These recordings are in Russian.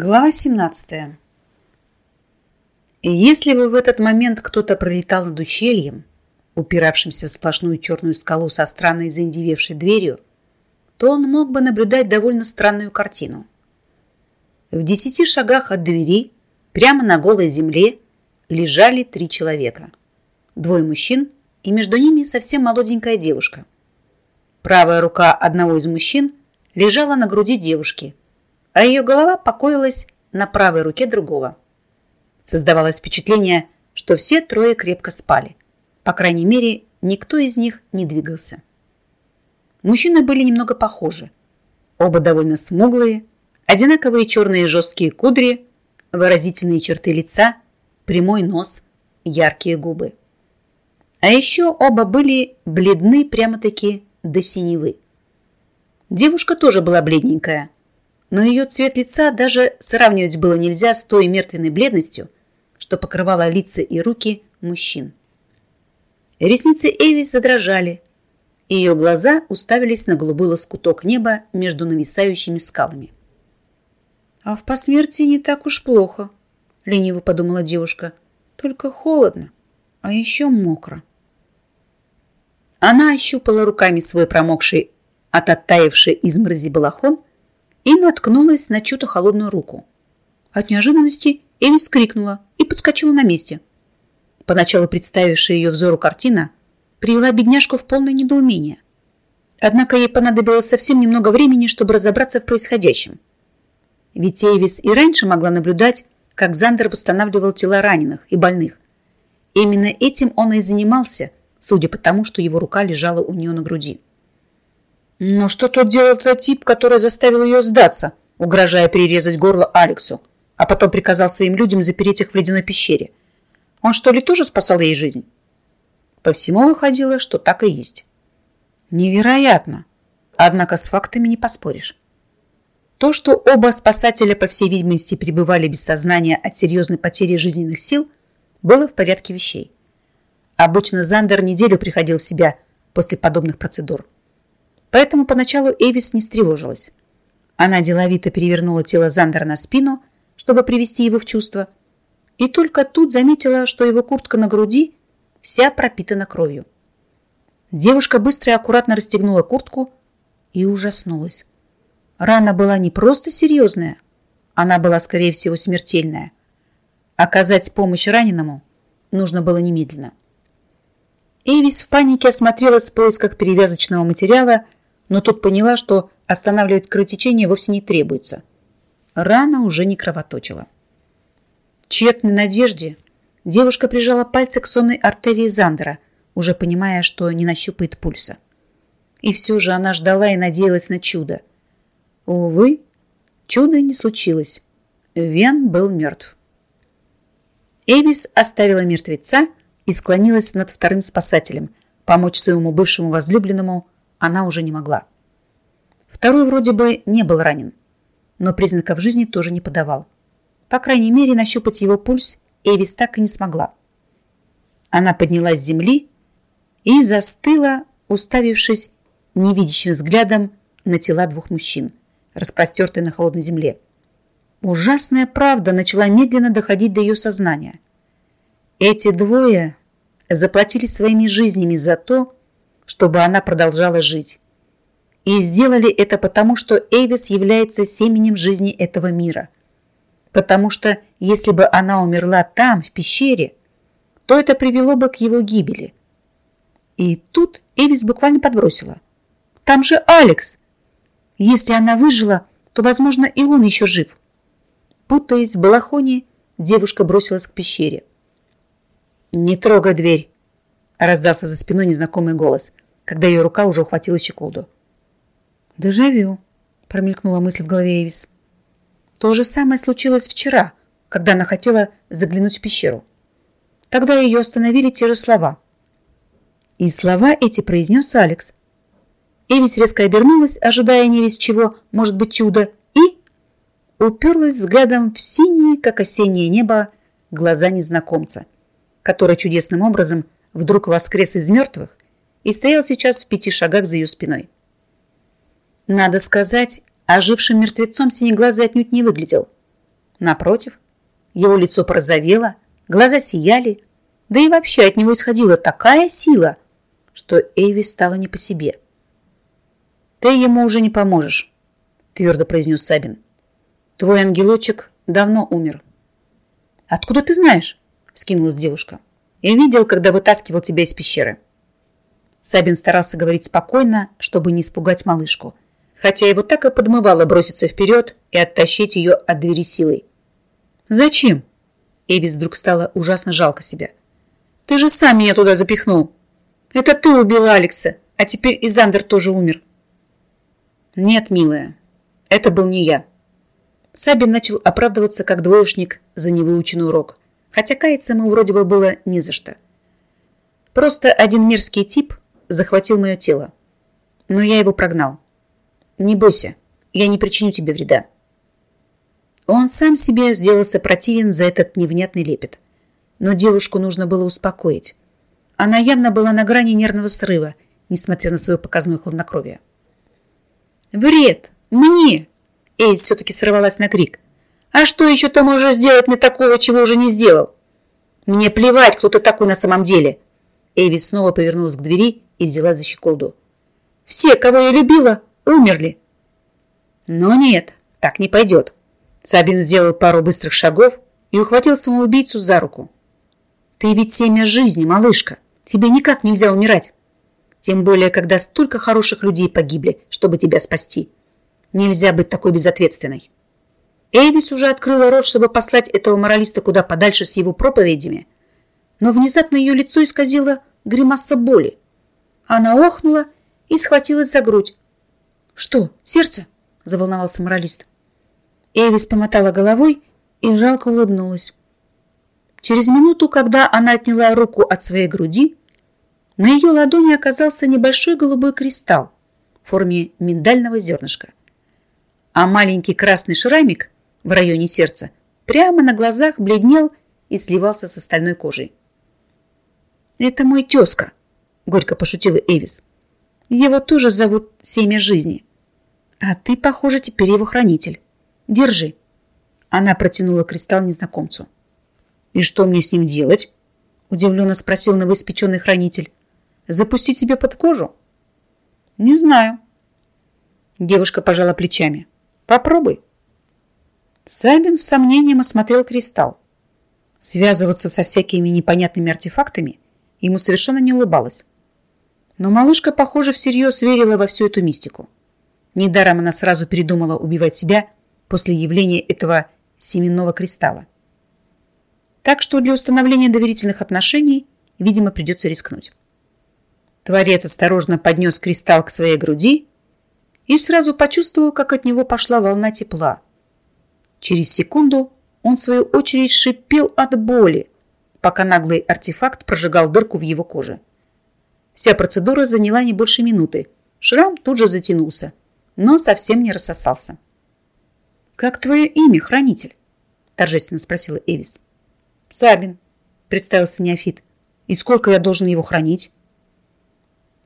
Глава 17. И если бы в этот момент кто-то пролетал над ущельем, упиравшимся в сплошную черную скалу со странной заиндевевшей дверью, то он мог бы наблюдать довольно странную картину. В десяти шагах от двери, прямо на голой земле, лежали три человека. Двое мужчин и между ними совсем молоденькая девушка. Правая рука одного из мужчин лежала на груди девушки – а ее голова покоилась на правой руке другого. Создавалось впечатление, что все трое крепко спали. По крайней мере, никто из них не двигался. Мужчины были немного похожи. Оба довольно смуглые, одинаковые черные жесткие кудри, выразительные черты лица, прямой нос, яркие губы. А еще оба были бледны прямо-таки до синевы. Девушка тоже была бледненькая, но ее цвет лица даже сравнивать было нельзя с той мертвенной бледностью, что покрывала лица и руки мужчин. Ресницы Эви задрожали, и ее глаза уставились на голубой лоскуток неба между нависающими скалами. «А в посмертии не так уж плохо», — лениво подумала девушка. «Только холодно, а еще мокро». Она ощупала руками свой промокший от оттаившей изморози балахон и наткнулась на чью-то холодную руку. От неожиданности Эми скрикнула и подскочила на месте. Поначалу представившая ее взору картина привела бедняжку в полное недоумение. Однако ей понадобилось совсем немного времени, чтобы разобраться в происходящем. Ведь Эвис и раньше могла наблюдать, как Зандер восстанавливал тела раненых и больных. Именно этим он и занимался, судя по тому, что его рука лежала у нее на груди. Но что тут делал тот тип, который заставил ее сдаться, угрожая перерезать горло Алексу, а потом приказал своим людям запереть их в ледяной пещере? Он что ли тоже спасал ей жизнь? По всему выходило, что так и есть. Невероятно. Однако с фактами не поспоришь. То, что оба спасателя, по всей видимости, пребывали без сознания от серьезной потери жизненных сил, было в порядке вещей. Обычно Зандер неделю приходил в себя после подобных процедур. Поэтому поначалу Эвис не встревожилась. Она деловито перевернула тело Зандера на спину, чтобы привести его в чувство, и только тут заметила, что его куртка на груди вся пропитана кровью. Девушка быстро и аккуратно расстегнула куртку и ужаснулась. Рана была не просто серьезная, она была, скорее всего, смертельная. Оказать помощь раненому нужно было немедленно. Эвис в панике осмотрелась в поисках перевязочного материала но тут поняла, что останавливать кровотечение вовсе не требуется. Рана уже не кровоточила. В тщетной надежде девушка прижала пальцы к сонной артерии Зандера, уже понимая, что не нащупает пульса. И все же она ждала и надеялась на чудо. Увы, чуда не случилось. Вен был мертв. Эвис оставила мертвеца и склонилась над вторым спасателем, помочь своему бывшему возлюбленному она уже не могла. Второй вроде бы не был ранен, но признаков жизни тоже не подавал. По крайней мере, нащупать его пульс Эвис так и не смогла. Она поднялась с земли и застыла, уставившись невидящим взглядом на тела двух мужчин, распростертые на холодной земле. Ужасная правда начала медленно доходить до ее сознания. Эти двое заплатили своими жизнями за то, чтобы она продолжала жить. И сделали это потому, что Эвис является семенем жизни этого мира. Потому что если бы она умерла там, в пещере, то это привело бы к его гибели. И тут Эвис буквально подбросила. Там же Алекс. Если она выжила, то, возможно, и он еще жив. Путаясь в балахоне, девушка бросилась к пещере. «Не трогай дверь!» Раздался за спиной незнакомый голос, когда ее рука уже ухватила щеколду. «Дежавю», — промелькнула мысль в голове Эвис. То же самое случилось вчера, когда она хотела заглянуть в пещеру. Тогда ее остановили те же слова. И слова эти произнес Алекс. Эвис резко обернулась, ожидая не весь чего, может быть, чудо, и уперлась взглядом в синие, как осеннее небо, глаза незнакомца, который чудесным образом вдруг воскрес из мертвых и стоял сейчас в пяти шагах за ее спиной. Надо сказать, ожившим мертвецом синеглазый отнюдь не выглядел. Напротив, его лицо порозовело, глаза сияли, да и вообще от него исходила такая сила, что Эйви стало не по себе. «Ты ему уже не поможешь», — твердо произнес Сабин. «Твой ангелочек давно умер». «Откуда ты знаешь?» — вскинулась девушка. «Я видел, когда вытаскивал тебя из пещеры». Сабин старался говорить спокойно, чтобы не испугать малышку, хотя его так и подмывало броситься вперед и оттащить ее от двери силой. «Зачем?» Эвис вдруг стало ужасно жалко себя. «Ты же сам меня туда запихнул. Это ты убил Алекса, а теперь и Зандер тоже умер». «Нет, милая, это был не я». Сабин начал оправдываться как двоечник за невыученный урок, хотя каяться ему вроде бы было не за что. Просто один мерзкий тип захватил мое тело, но я его прогнал. Не бойся, я не причиню тебе вреда. Он сам себе сделался противен за этот невнятный лепет. Но девушку нужно было успокоить. Она явно была на грани нервного срыва, несмотря на свое показное хладнокровие. «Вред! Мне!» Эйс все-таки сорвалась на крик. «А что еще ты можешь сделать мне такого, чего уже не сделал?» «Мне плевать, кто ты такой на самом деле!» Эйвис снова повернулась к двери и взяла за щеколду. «Все, кого я любила, умерли!» «Но нет, так не пойдет!» Сабин сделал пару быстрых шагов и ухватил самоубийцу за руку. «Ты ведь семя жизни, малышка. Тебе никак нельзя умирать. Тем более, когда столько хороших людей погибли, чтобы тебя спасти. Нельзя быть такой безответственной». Эйвис уже открыла рот, чтобы послать этого моралиста куда подальше с его проповедями, но внезапно ее лицо исказило гримаса боли. Она охнула и схватилась за грудь. «Что, сердце?» – заволновался моралист. Эвис помотала головой и жалко улыбнулась. Через минуту, когда она отняла руку от своей груди, на ее ладони оказался небольшой голубой кристалл в форме миндального зернышка. А маленький красный шрамик в районе сердца прямо на глазах бледнел и сливался с остальной кожей. «Это мой тезка», — горько пошутила Эвис. «Его тоже зовут Семя Жизни. А ты, похоже, теперь его хранитель». Держи. Она протянула кристалл незнакомцу. И что мне с ним делать? Удивленно спросил новоиспеченный хранитель. Запустить себе под кожу? Не знаю. Девушка пожала плечами. Попробуй. Сабин с сомнением осмотрел кристалл. Связываться со всякими непонятными артефактами ему совершенно не улыбалось. Но малышка, похоже, всерьез верила во всю эту мистику. Недаром она сразу передумала убивать себя после явления этого семенного кристалла. Так что для установления доверительных отношений, видимо, придется рискнуть. Творец осторожно поднес кристалл к своей груди и сразу почувствовал, как от него пошла волна тепла. Через секунду он, в свою очередь, шипел от боли, пока наглый артефакт прожигал дырку в его коже. Вся процедура заняла не больше минуты. Шрам тут же затянулся, но совсем не рассосался. «Как твое имя, хранитель?» торжественно спросила Эвис. «Сабин», представился Неофит. «И сколько я должен его хранить?»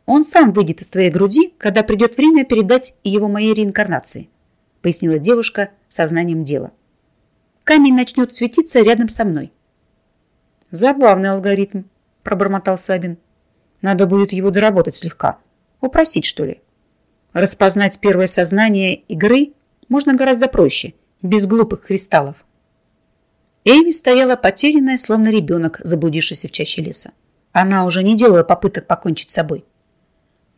«Он сам выйдет из твоей груди, когда придет время передать его моей реинкарнации», пояснила девушка сознанием дела. «Камень начнет светиться рядом со мной». «Забавный алгоритм», пробормотал Сабин. «Надо будет его доработать слегка. Упростить, что ли?» Распознать первое сознание игры можно гораздо проще, без глупых кристаллов. Эйми стояла потерянная, словно ребенок, заблудившийся в чаще леса. Она уже не делала попыток покончить с собой.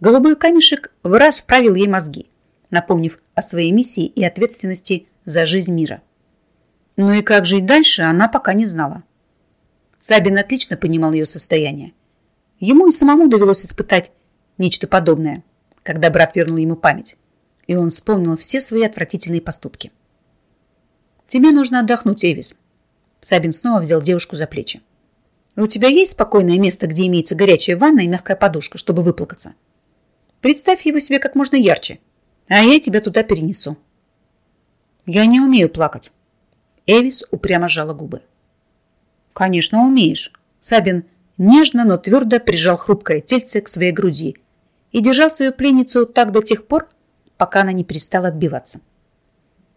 Голубой камешек в раз вправил ей мозги, напомнив о своей миссии и ответственности за жизнь мира. Ну и как жить дальше, она пока не знала. Сабин отлично понимал ее состояние. Ему и самому довелось испытать нечто подобное, когда брат вернул ему память и он вспомнил все свои отвратительные поступки. «Тебе нужно отдохнуть, Эвис». Сабин снова взял девушку за плечи. «У тебя есть спокойное место, где имеется горячая ванна и мягкая подушка, чтобы выплакаться? Представь его себе как можно ярче, а я тебя туда перенесу». «Я не умею плакать». Эвис упрямо сжала губы. «Конечно, умеешь». Сабин нежно, но твердо прижал хрупкое тельце к своей груди и держал свою пленницу так до тех пор, пока она не перестала отбиваться.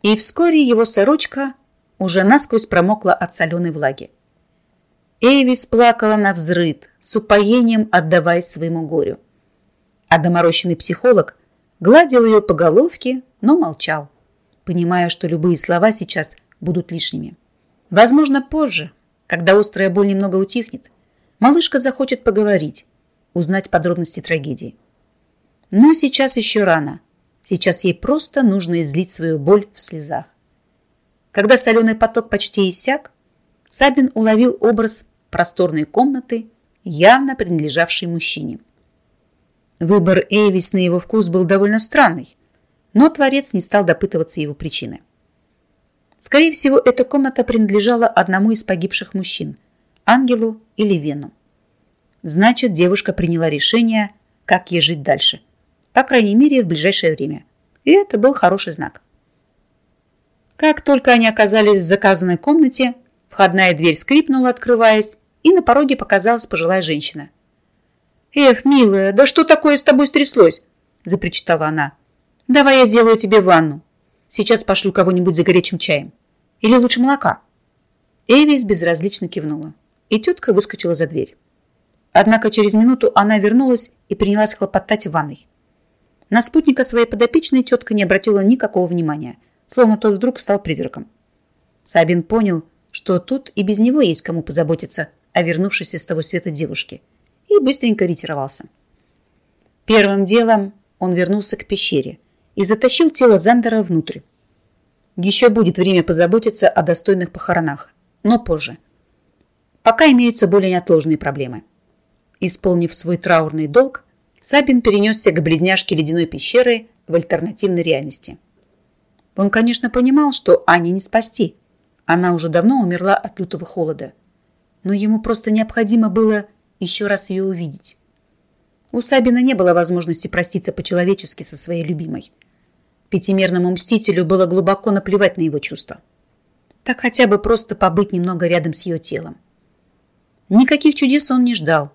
И вскоре его сорочка уже насквозь промокла от соленой влаги. Эйвис плакала на взрыд, с упоением отдаваясь своему горю. А доморощенный психолог гладил ее по головке, но молчал, понимая, что любые слова сейчас будут лишними. Возможно, позже, когда острая боль немного утихнет, малышка захочет поговорить, узнать подробности трагедии. Но сейчас еще рано. Сейчас ей просто нужно излить свою боль в слезах. Когда соленый поток почти иссяк, Сабин уловил образ просторной комнаты, явно принадлежавшей мужчине. Выбор Эйвис на его вкус был довольно странный, но творец не стал допытываться его причины. Скорее всего, эта комната принадлежала одному из погибших мужчин, Ангелу или Вену. Значит, девушка приняла решение, как ей жить дальше. По крайней мере, в ближайшее время. И это был хороший знак. Как только они оказались в заказанной комнате, входная дверь скрипнула, открываясь, и на пороге показалась пожилая женщина. «Эх, милая, да что такое с тобой стряслось?» – запричитала она. «Давай я сделаю тебе ванну. Сейчас пошлю кого-нибудь за горячим чаем. Или лучше молока?» Эвис безразлично кивнула, и тетка выскочила за дверь. Однако через минуту она вернулась и принялась хлопотать в ванной. На спутника своей подопечной тетка не обратила никакого внимания, словно тот вдруг стал призраком. Сабин понял, что тут и без него есть кому позаботиться о вернувшейся с того света девушке, и быстренько ретировался. Первым делом он вернулся к пещере и затащил тело Зандера внутрь. Еще будет время позаботиться о достойных похоронах, но позже. Пока имеются более неотложные проблемы. Исполнив свой траурный долг, Сабин перенесся к близняшке ледяной пещеры в альтернативной реальности. Он, конечно, понимал, что Ани не спасти. Она уже давно умерла от лютого холода. Но ему просто необходимо было еще раз ее увидеть. У Сабина не было возможности проститься по-человечески со своей любимой. Пятимерному мстителю было глубоко наплевать на его чувства. Так хотя бы просто побыть немного рядом с ее телом. Никаких чудес он не ждал,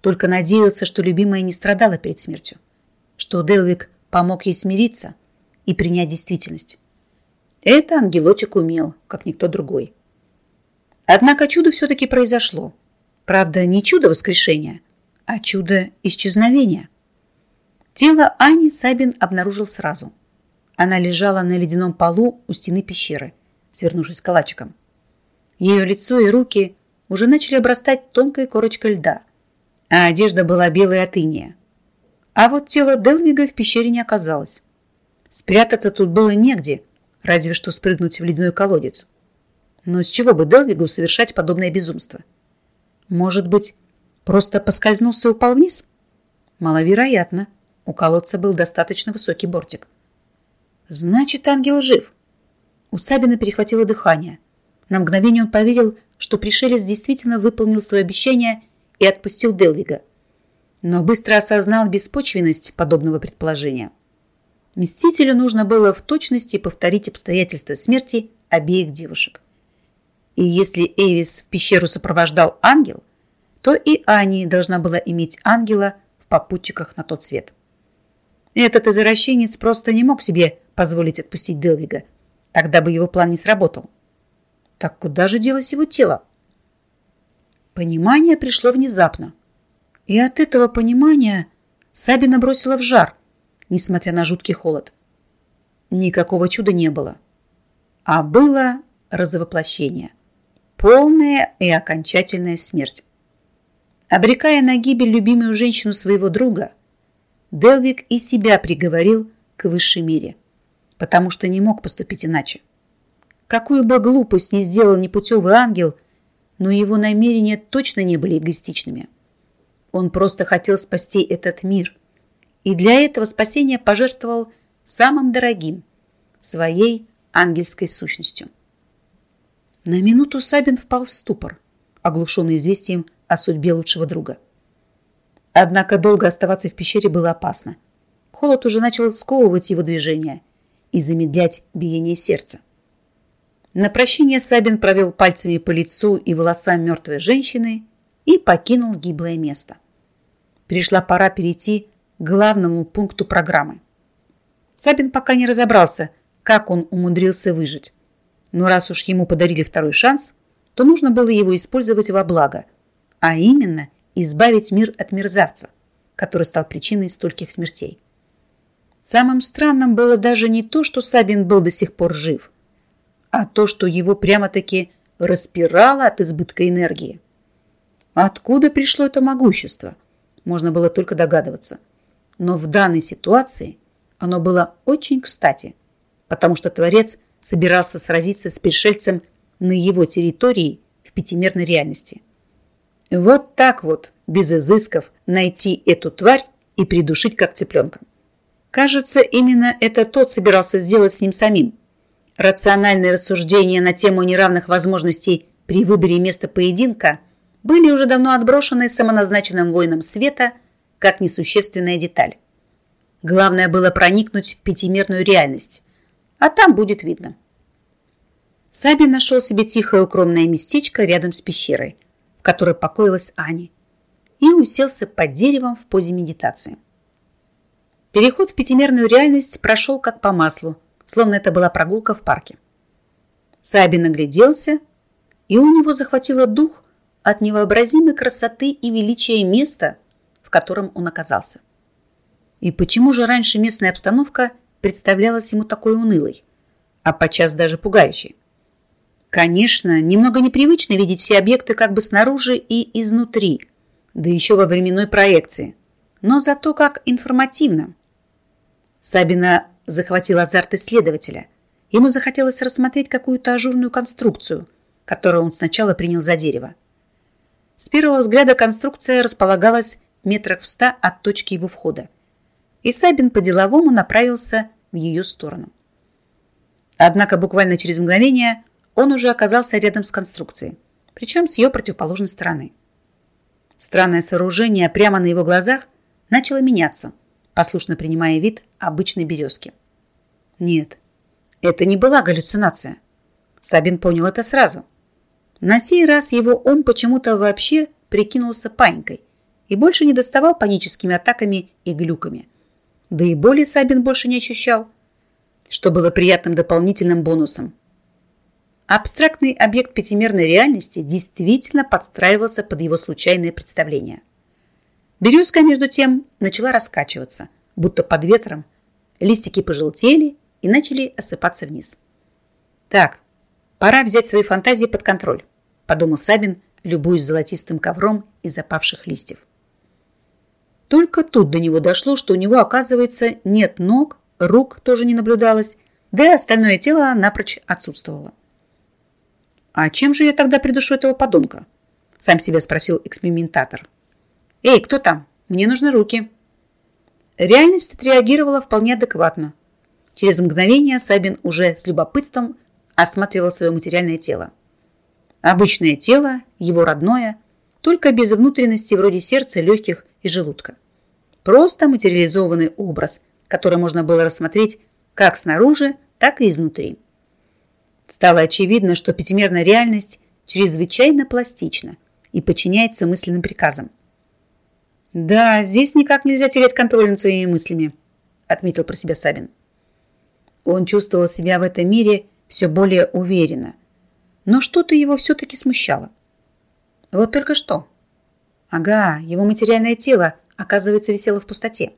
только надеялся, что любимая не страдала перед смертью, что Делвик помог ей смириться и принять действительность. Это ангелочек умел, как никто другой. Однако чудо все-таки произошло. Правда, не чудо воскрешения, а чудо исчезновения. Тело Ани Сабин обнаружил сразу. Она лежала на ледяном полу у стены пещеры, свернувшись калачиком. Ее лицо и руки уже начали обрастать тонкой корочкой льда, а одежда была белой от иния. А вот тело Делвига в пещере не оказалось. Спрятаться тут было негде, разве что спрыгнуть в ледяной колодец. Но с чего бы Делвигу совершать подобное безумство? Может быть, просто поскользнулся и упал вниз? Маловероятно. У колодца был достаточно высокий бортик. Значит, ангел жив. У Сабина перехватило дыхание. На мгновение он поверил, что пришелец действительно выполнил свое обещание и отпустил Делвига. Но быстро осознал беспочвенность подобного предположения. Мстителю нужно было в точности повторить обстоятельства смерти обеих девушек. И если Эвис в пещеру сопровождал ангел, то и Ани должна была иметь ангела в попутчиках на тот свет. Этот извращенец просто не мог себе позволить отпустить Делвига. Тогда бы его план не сработал. Так куда же делось его тело? Понимание пришло внезапно. И от этого понимания Сабина бросила в жар, несмотря на жуткий холод. Никакого чуда не было. А было разовоплощение – полная и окончательная смерть. Обрекая на гибель любимую женщину своего друга, Делвик и себя приговорил к высшей мере, потому что не мог поступить иначе. Какую бы глупость ни сделал непутевый ангел, но его намерения точно не были эгоистичными. Он просто хотел спасти этот мир, и для этого спасения пожертвовал самым дорогим – своей ангельской сущностью. На минуту Сабин впал в ступор, оглушенный известием о судьбе лучшего друга. Однако долго оставаться в пещере было опасно. Холод уже начал сковывать его движение и замедлять биение сердца. На прощение Сабин провел пальцами по лицу и волосам мертвой женщины и покинул гиблое место. Пришла пора перейти к главному пункту программы. Сабин пока не разобрался, как он умудрился выжить Но раз уж ему подарили второй шанс, то нужно было его использовать во благо, а именно избавить мир от мерзавца, который стал причиной стольких смертей. Самым странным было даже не то, что Сабин был до сих пор жив, а то, что его прямо-таки распирало от избытка энергии. Откуда пришло это могущество? Можно было только догадываться. Но в данной ситуации оно было очень кстати, потому что Творец собирался сразиться с пришельцем на его территории в пятимерной реальности. Вот так вот, без изысков, найти эту тварь и придушить как цыпленка. Кажется, именно это тот собирался сделать с ним самим. Рациональные рассуждения на тему неравных возможностей при выборе места поединка были уже давно отброшены самоназначенным воином света как несущественная деталь. Главное было проникнуть в пятимерную реальность, а там будет видно. Саби нашел себе тихое укромное местечко рядом с пещерой, в которой покоилась Ани, и уселся под деревом в позе медитации. Переход в пятимерную реальность прошел как по маслу, словно это была прогулка в парке. Саби нагляделся, и у него захватило дух от невообразимой красоты и величия места, в котором он оказался. И почему же раньше местная обстановка представлялась ему такой унылой, а подчас даже пугающей? Конечно, немного непривычно видеть все объекты как бы снаружи и изнутри, да еще во временной проекции, но зато как информативно – Сабина захватил азарт исследователя. Ему захотелось рассмотреть какую-то ажурную конструкцию, которую он сначала принял за дерево. С первого взгляда конструкция располагалась метрах в ста от точки его входа. И Сабин по-деловому направился в ее сторону. Однако буквально через мгновение он уже оказался рядом с конструкцией, причем с ее противоположной стороны. Странное сооружение прямо на его глазах начало меняться – послушно принимая вид обычной березки. Нет, это не была галлюцинация. Сабин понял это сразу. На сей раз его ум почему-то вообще прикинулся панькой и больше не доставал паническими атаками и глюками. Да и боли Сабин больше не ощущал, что было приятным дополнительным бонусом. Абстрактный объект пятимерной реальности действительно подстраивался под его случайное представление – Березка, между тем, начала раскачиваться, будто под ветром. Листики пожелтели и начали осыпаться вниз. «Так, пора взять свои фантазии под контроль», подумал Сабин, любуясь золотистым ковром из опавших листьев. Только тут до него дошло, что у него, оказывается, нет ног, рук тоже не наблюдалось, да и остальное тело напрочь отсутствовало. «А чем же я тогда придушу этого подонка?» сам себя спросил экспериментатор. «Эй, кто там? Мне нужны руки». Реальность отреагировала вполне адекватно. Через мгновение Сабин уже с любопытством осматривал свое материальное тело. Обычное тело, его родное, только без внутренности вроде сердца, легких и желудка. Просто материализованный образ, который можно было рассмотреть как снаружи, так и изнутри. Стало очевидно, что пятимерная реальность чрезвычайно пластична и подчиняется мысленным приказам. «Да, здесь никак нельзя терять контроль над своими мыслями», отметил про себя Сабин. Он чувствовал себя в этом мире все более уверенно, но что-то его все-таки смущало. Вот только что. Ага, его материальное тело, оказывается, висело в пустоте.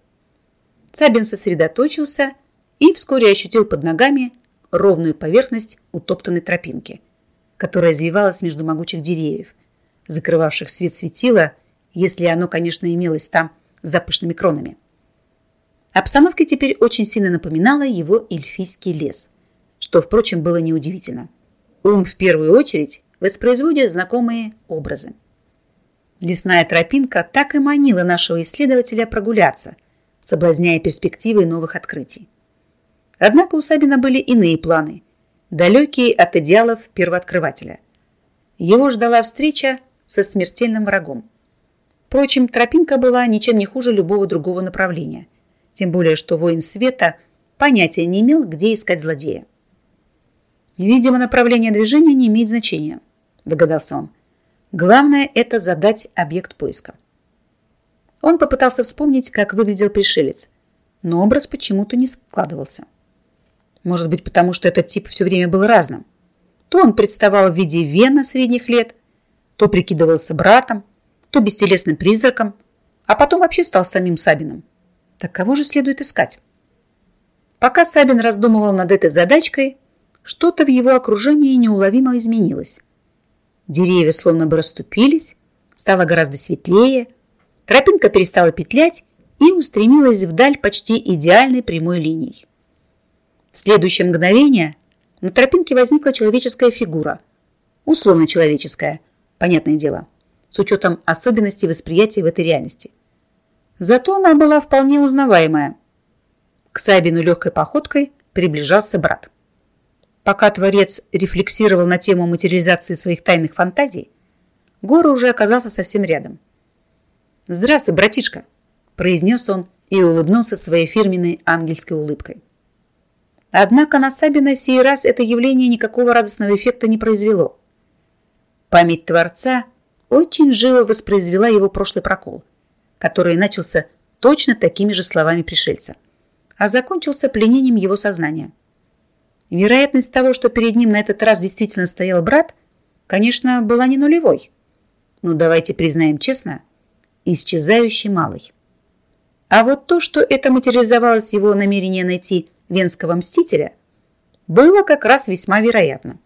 Сабин сосредоточился и вскоре ощутил под ногами ровную поверхность утоптанной тропинки, которая извивалась между могучих деревьев, закрывавших свет светила если оно, конечно, имелось там за пышными кронами. Обстановка теперь очень сильно напоминала его эльфийский лес, что, впрочем, было неудивительно. Ум в первую очередь воспроизводит знакомые образы. Лесная тропинка так и манила нашего исследователя прогуляться, соблазняя перспективы новых открытий. Однако у Сабина были иные планы, далекие от идеалов первооткрывателя. Его ждала встреча со смертельным врагом. Впрочем, тропинка была ничем не хуже любого другого направления. Тем более, что воин света понятия не имел, где искать злодея. Видимо, направление движения не имеет значения, догадался он. Главное – это задать объект поиска. Он попытался вспомнить, как выглядел пришелец, но образ почему-то не складывался. Может быть, потому что этот тип все время был разным. То он представал в виде Вена средних лет, то прикидывался братом, то бестелесным призраком, а потом вообще стал самим Сабином. Так кого же следует искать? Пока Сабин раздумывал над этой задачкой, что-то в его окружении неуловимо изменилось. Деревья словно бы расступились, стало гораздо светлее, тропинка перестала петлять и устремилась вдаль почти идеальной прямой линией. В следующее мгновение на тропинке возникла человеческая фигура, условно человеческая, понятное дело, с учетом особенностей восприятия в этой реальности. Зато она была вполне узнаваемая. К Сабину легкой походкой приближался брат. Пока творец рефлексировал на тему материализации своих тайных фантазий, Гора уже оказался совсем рядом. «Здравствуй, братишка!» – произнес он и улыбнулся своей фирменной ангельской улыбкой. Однако на Сабина сей раз это явление никакого радостного эффекта не произвело. Память Творца очень живо воспроизвела его прошлый прокол, который начался точно такими же словами пришельца, а закончился пленением его сознания. Вероятность того, что перед ним на этот раз действительно стоял брат, конечно, была не нулевой. Но давайте признаем честно, исчезающий малый. А вот то, что это материализовалось его намерение найти венского мстителя, было как раз весьма вероятно.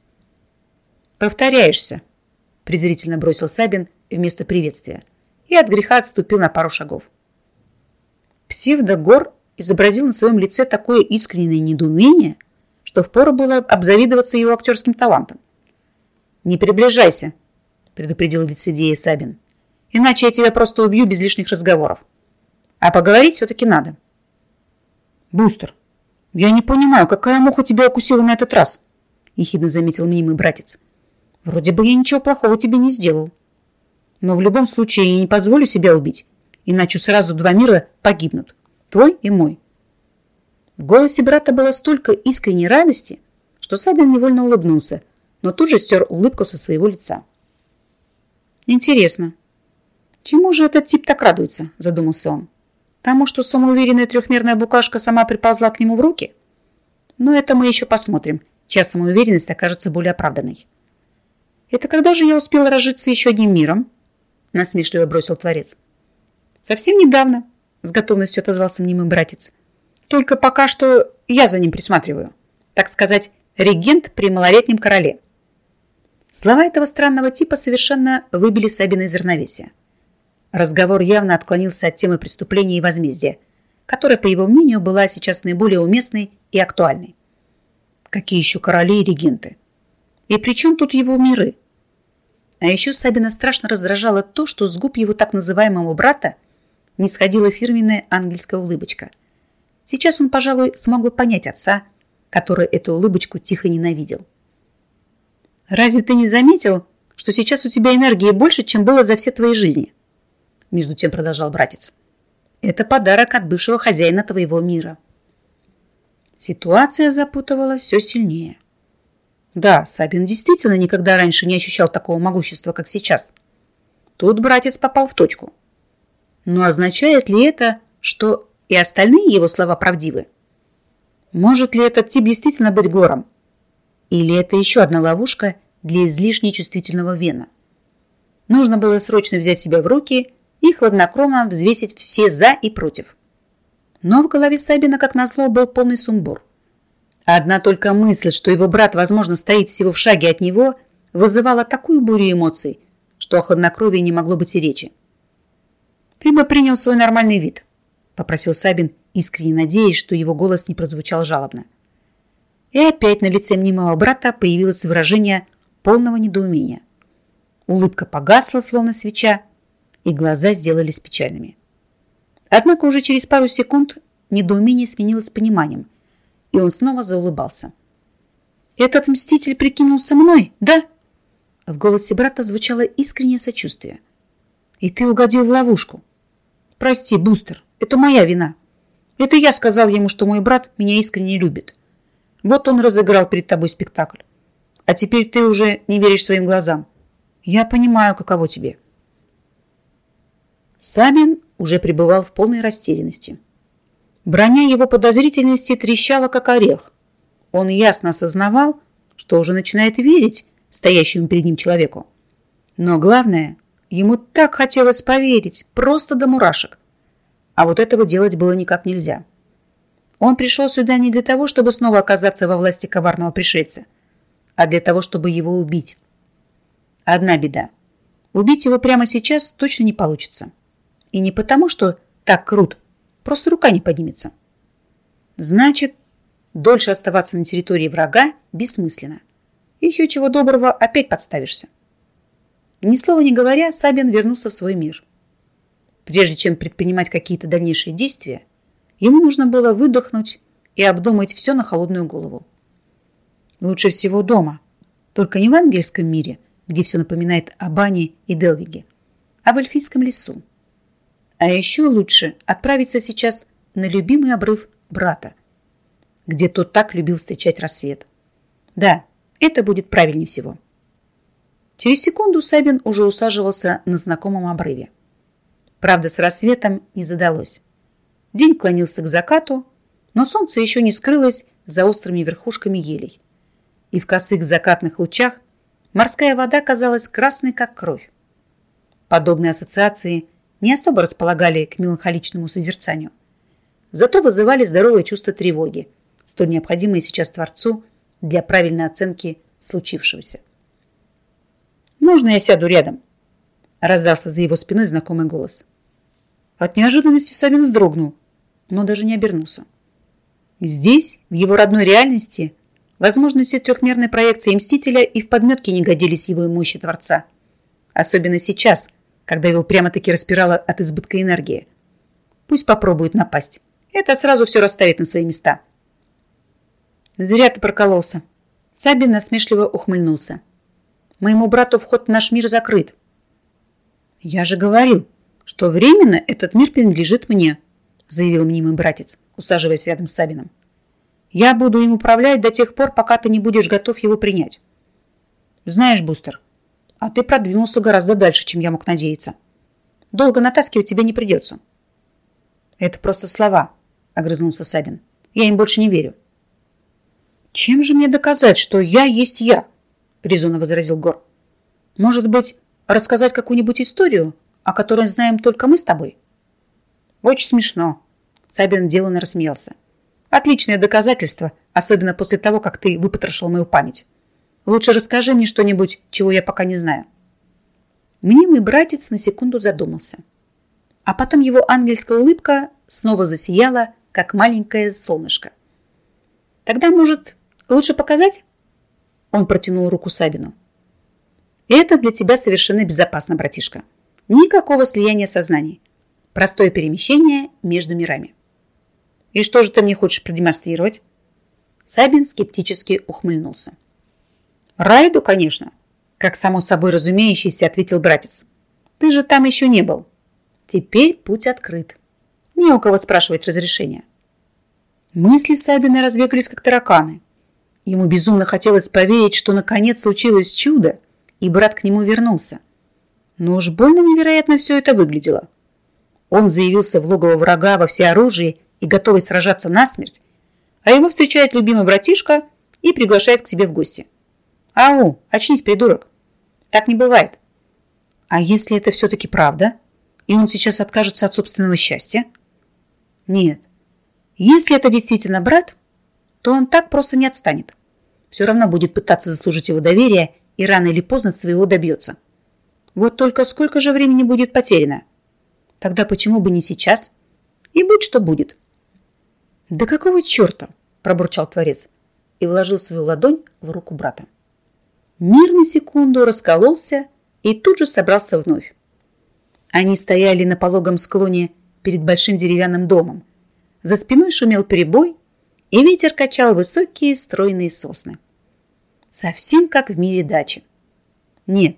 «Повторяешься», – презрительно бросил Сабин вместо приветствия и от греха отступил на пару шагов. Псевдогор изобразил на своем лице такое искреннее недоумение, что впору было обзавидоваться его актерским талантом. «Не приближайся», – предупредил лицедея Сабин, «иначе я тебя просто убью без лишних разговоров. А поговорить все-таки надо». «Бустер, я не понимаю, какая муха тебя укусила на этот раз?» – ехидно заметил мнимый братец. «Вроде бы я ничего плохого тебе не сделал. Но в любом случае я не позволю себя убить, иначе сразу два мира погибнут. Твой и мой». В голосе брата было столько искренней радости, что Сабин невольно улыбнулся, но тут же стер улыбку со своего лица. «Интересно, чему же этот тип так радуется?» – задумался он. Тому, что самоуверенная трехмерная букашка сама приползла к нему в руки? Но это мы еще посмотрим, чья самоуверенность окажется более оправданной. Это когда же я успела разжиться еще одним миром? Насмешливо бросил Творец. Совсем недавно, с готовностью отозвался мнимый братец. Только пока что я за ним присматриваю. Так сказать, регент при малолетнем короле. Слова этого странного типа совершенно выбили Сабина из равновесия. Разговор явно отклонился от темы преступления и возмездия, которая, по его мнению, была сейчас наиболее уместной и актуальной. Какие еще короли и регенты? И при чем тут его миры? А еще Сабина страшно раздражало то, что с губ его так называемого брата не сходила фирменная ангельская улыбочка. Сейчас он, пожалуй, смог бы понять отца, который эту улыбочку тихо ненавидел. «Разве ты не заметил, что сейчас у тебя энергии больше, чем было за все твои жизни?» между тем продолжал братец. Это подарок от бывшего хозяина твоего мира. Ситуация запутывалась все сильнее. Да, Сабин действительно никогда раньше не ощущал такого могущества, как сейчас. Тут братец попал в точку. Но означает ли это, что и остальные его слова правдивы? Может ли этот тип действительно быть гором? Или это еще одна ловушка для излишне чувствительного вена? Нужно было срочно взять себя в руки и хладнокровно взвесить все «за» и «против». Но в голове Сабина, как назло, был полный сумбур. Одна только мысль, что его брат, возможно, стоит всего в шаге от него, вызывала такую бурю эмоций, что о хладнокровии не могло быть и речи. «Ты бы принял свой нормальный вид», – попросил Сабин, искренне надеясь, что его голос не прозвучал жалобно. И опять на лице мнимого брата появилось выражение полного недоумения. Улыбка погасла, словно свеча, и глаза сделались печальными. Однако уже через пару секунд недоумение сменилось пониманием, и он снова заулыбался. «Этот мститель прикинулся мной, да?» В голосе брата звучало искреннее сочувствие. «И ты угодил в ловушку. Прости, Бустер, это моя вина. Это я сказал ему, что мой брат меня искренне любит. Вот он разыграл перед тобой спектакль. А теперь ты уже не веришь своим глазам. Я понимаю, каково тебе». Сабин уже пребывал в полной растерянности. Броня его подозрительности трещала, как орех. Он ясно осознавал, что уже начинает верить стоящему перед ним человеку. Но главное, ему так хотелось поверить, просто до мурашек. А вот этого делать было никак нельзя. Он пришел сюда не для того, чтобы снова оказаться во власти коварного пришельца, а для того, чтобы его убить. Одна беда. Убить его прямо сейчас точно не получится. И не потому, что так крут, просто рука не поднимется. Значит, дольше оставаться на территории врага бессмысленно. Еще чего доброго опять подставишься. Ни слова не говоря, Сабин вернулся в свой мир. Прежде чем предпринимать какие-то дальнейшие действия, ему нужно было выдохнуть и обдумать все на холодную голову. Лучше всего дома, только не в ангельском мире – где все напоминает о бане и Делвиге, а в эльфийском лесу. А еще лучше отправиться сейчас на любимый обрыв брата, где тот так любил встречать рассвет. Да, это будет правильнее всего. Через секунду Сабин уже усаживался на знакомом обрыве. Правда, с рассветом не задалось. День клонился к закату, но солнце еще не скрылось за острыми верхушками елей. И в косых закатных лучах Морская вода казалась красной, как кровь. Подобные ассоциации не особо располагали к меланхоличному созерцанию. Зато вызывали здоровое чувство тревоги, столь необходимое сейчас Творцу для правильной оценки случившегося. «Можно я сяду рядом?» раздался за его спиной знакомый голос. От неожиданности Савин вздрогнул, но даже не обернулся. Здесь, в его родной реальности, Возможности трехмерной проекции Мстителя и в подметке не годились его мощи Творца. Особенно сейчас, когда его прямо-таки распирало от избытка энергии. Пусть попробует напасть. Это сразу все расставит на свои места. Зря ты прокололся. Сабин насмешливо ухмыльнулся. Моему брату вход в наш мир закрыт. Я же говорил, что временно этот мир принадлежит мне, заявил мнимый братец, усаживаясь рядом с Сабином. Я буду им управлять до тех пор, пока ты не будешь готов его принять. Знаешь, Бустер, а ты продвинулся гораздо дальше, чем я мог надеяться. Долго натаскивать тебе не придется. Это просто слова, огрызнулся Сабин. Я им больше не верю. Чем же мне доказать, что я есть я? резонно возразил Гор. Может быть, рассказать какую-нибудь историю, о которой знаем только мы с тобой? Очень смешно. Сабин деланно рассмеялся. Отличное доказательство, особенно после того, как ты выпотрошил мою память. Лучше расскажи мне что-нибудь, чего я пока не знаю. Мнимый братец на секунду задумался. А потом его ангельская улыбка снова засияла, как маленькое солнышко. Тогда, может, лучше показать? Он протянул руку Сабину. Это для тебя совершенно безопасно, братишка. Никакого слияния сознаний. Простое перемещение между мирами. И что же ты мне хочешь продемонстрировать? Сабин скептически ухмыльнулся. Райду, конечно. Как само собой разумеющийся, ответил братец. Ты же там еще не был. Теперь путь открыт. Не у кого спрашивать разрешения. Мысли Сабина разбегались, как тараканы. Ему безумно хотелось поверить, что наконец случилось чудо, и брат к нему вернулся. Но уж больно невероятно все это выглядело. Он заявился в логово врага во всеоружии и готовый сражаться насмерть, а его встречает любимый братишка и приглашает к себе в гости. «Ау, очнись, придурок!» Так не бывает. А если это все-таки правда, и он сейчас откажется от собственного счастья? Нет. Если это действительно брат, то он так просто не отстанет. Все равно будет пытаться заслужить его доверие и рано или поздно своего добьется. Вот только сколько же времени будет потеряно? Тогда почему бы не сейчас? И будь что будет. «Да какого черта?» – пробурчал Творец и вложил свою ладонь в руку брата. Мир на секунду раскололся и тут же собрался вновь. Они стояли на пологом склоне перед большим деревянным домом. За спиной шумел перебой, и ветер качал высокие стройные сосны. Совсем как в мире дачи. Нет,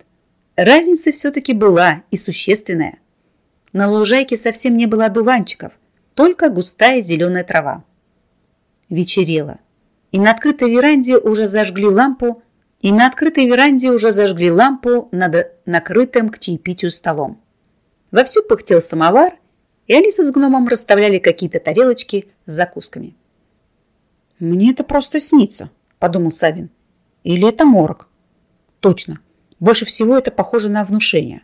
разница все-таки была и существенная. На лужайке совсем не было одуванчиков, только густая зеленая трава. Вечерело, и на открытой веранде уже зажгли лампу, и на открытой веранде уже зажгли лампу над накрытым к чаепитию столом. Вовсю пыхтел самовар, и Алиса с гномом расставляли какие-то тарелочки с закусками. «Мне это просто снится», – подумал Сабин. Или это морок? Точно. Больше всего это похоже на внушение.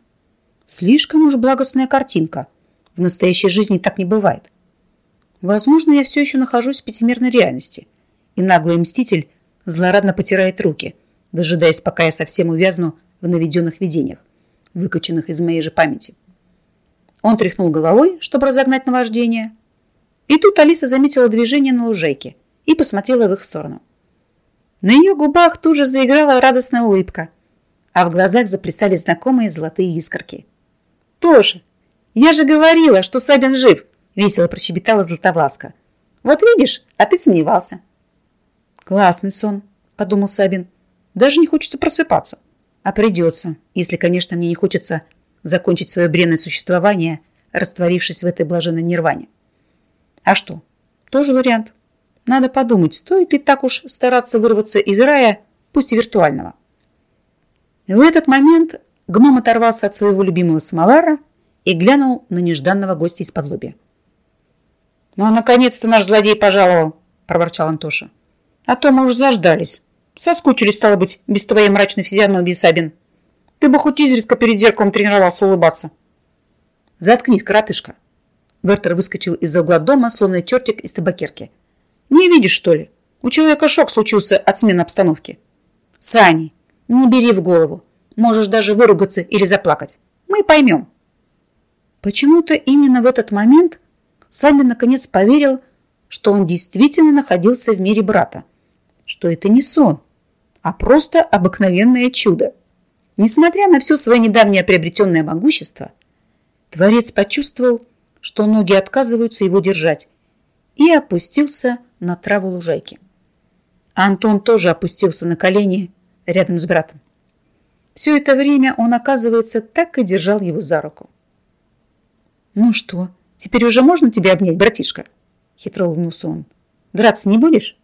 Слишком уж благостная картинка. В настоящей жизни так не бывает. Возможно, я все еще нахожусь в пятимерной реальности, и наглый мститель злорадно потирает руки, дожидаясь, пока я совсем увязну в наведенных видениях, выкачанных из моей же памяти. Он тряхнул головой, чтобы разогнать наваждение, и тут Алиса заметила движение на лужайке и посмотрела в их сторону. На ее губах тут же заиграла радостная улыбка, а в глазах заплясали знакомые золотые искорки. «Тоша, я же говорила, что Сабин жив!» – весело прощебетала Златовласка. «Вот видишь, а ты сомневался». «Классный сон», – подумал Сабин. «Даже не хочется просыпаться. А придется, если, конечно, мне не хочется закончить свое бренное существование, растворившись в этой блаженной нирване. А что? Тоже вариант. Надо подумать, стоит ли так уж стараться вырваться из рая, пусть и виртуального. В этот момент гном оторвался от своего любимого самовара и глянул на нежданного гостя из-под лобья. «Ну, наконец-то наш злодей пожаловал!» – проворчал Антоша. «А то мы уж заждались. Соскучились, стало быть, без твоей мрачной физиономии, Сабин. Ты бы хоть изредка перед зеркалом тренировался улыбаться». «Заткнись, коротышка!» Вертер выскочил из-за угла дома, словно чертик из табакерки. Не видишь, что ли? У человека шок случился от смены обстановки. Сани, не бери в голову. Можешь даже выругаться или заплакать. Мы поймем. Почему-то именно в этот момент Сами наконец поверил, что он действительно находился в мире брата. Что это не сон, а просто обыкновенное чудо. Несмотря на все свое недавнее приобретенное могущество, Творец почувствовал, что ноги отказываются его держать, и опустился на траву лужайки. Антон тоже опустился на колени рядом с братом. Все это время он, оказывается, так и держал его за руку. «Ну что, теперь уже можно тебя обнять, братишка?» Хитро улыбнулся он. «Драться не будешь?»